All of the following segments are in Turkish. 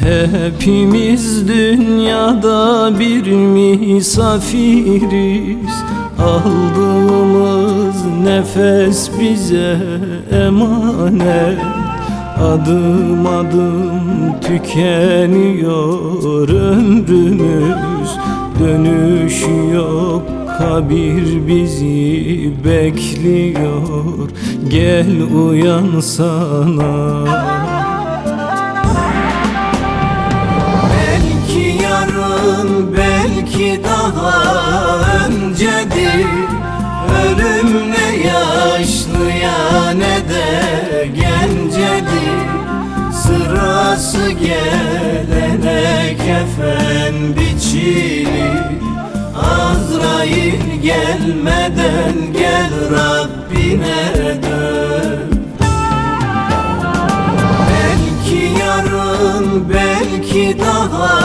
Hepimiz dünyada bir misafiriz. Aldığımız nefes bize emanet. Adım adım tükeniyor ömrümüz. Dönüş yok kabir bizi bekliyor. Gel uyansana Belki Ölüm ne yaşlıya ne de gencedir Sırası gelene kefen biçilir Azrail gelmeden gel Rabbine dön. Belki yarın belki daha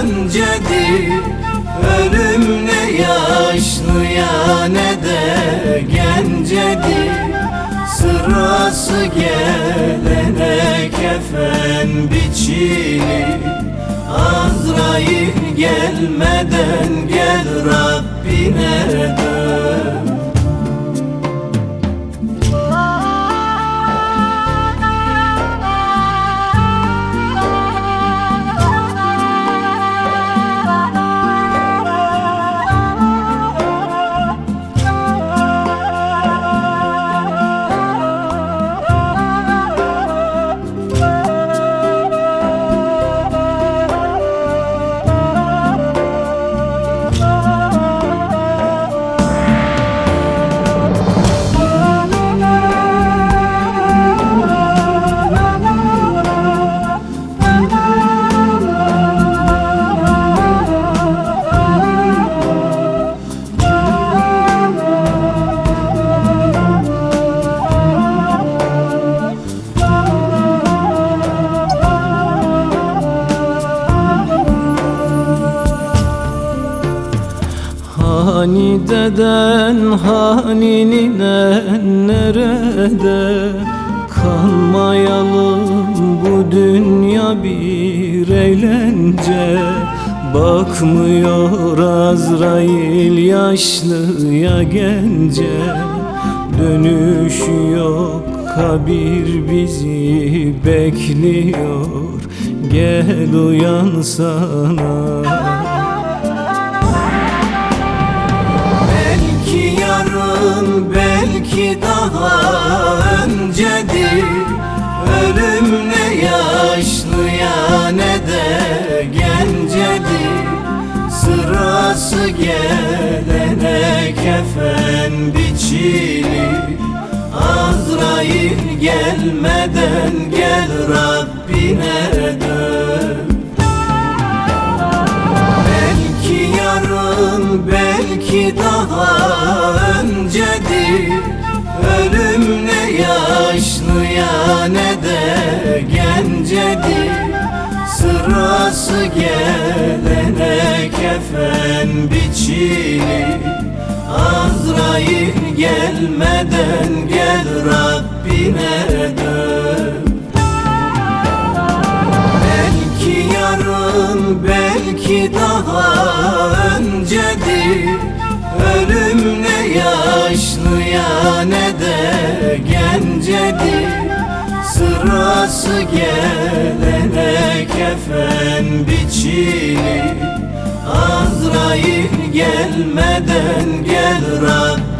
öncedir. Ölüm ne yaşlıya ne de gencedir Sırası gelene kefen biçilir Azrail gelmeden gel Rabbine dön Hani deden hani ninen nerede? Kalmayalım bu dünya bir eğlence. Bakmıyor Azrail yaşlıya gence. Dönüş yok kabir bizi bekliyor. Gel uyansana Belki belki daha öncedir. Ölüm ne yaşlıya ne de gencedir. Sırası gelene kefen biçilir. Azrail gelmeden gel Rabbine dön. Belki yarın belki daha öncedir. Ölüm ne yaşlıya ne de gencedir. Sırası gelene kefen biçilir. Azrail gelmeden gel Rabbine dön. Belki yarın belki daha öncedir. Ölüm yaşlıya ne de gencedir. Sırası gelene kefen biçilir. Azrail gelmeden gel Rabbine